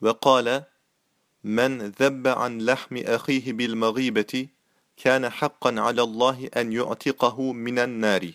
وقال من ذب عن لحم أخيه بالمغيبة كان حقا على الله أن يعتقه من النار.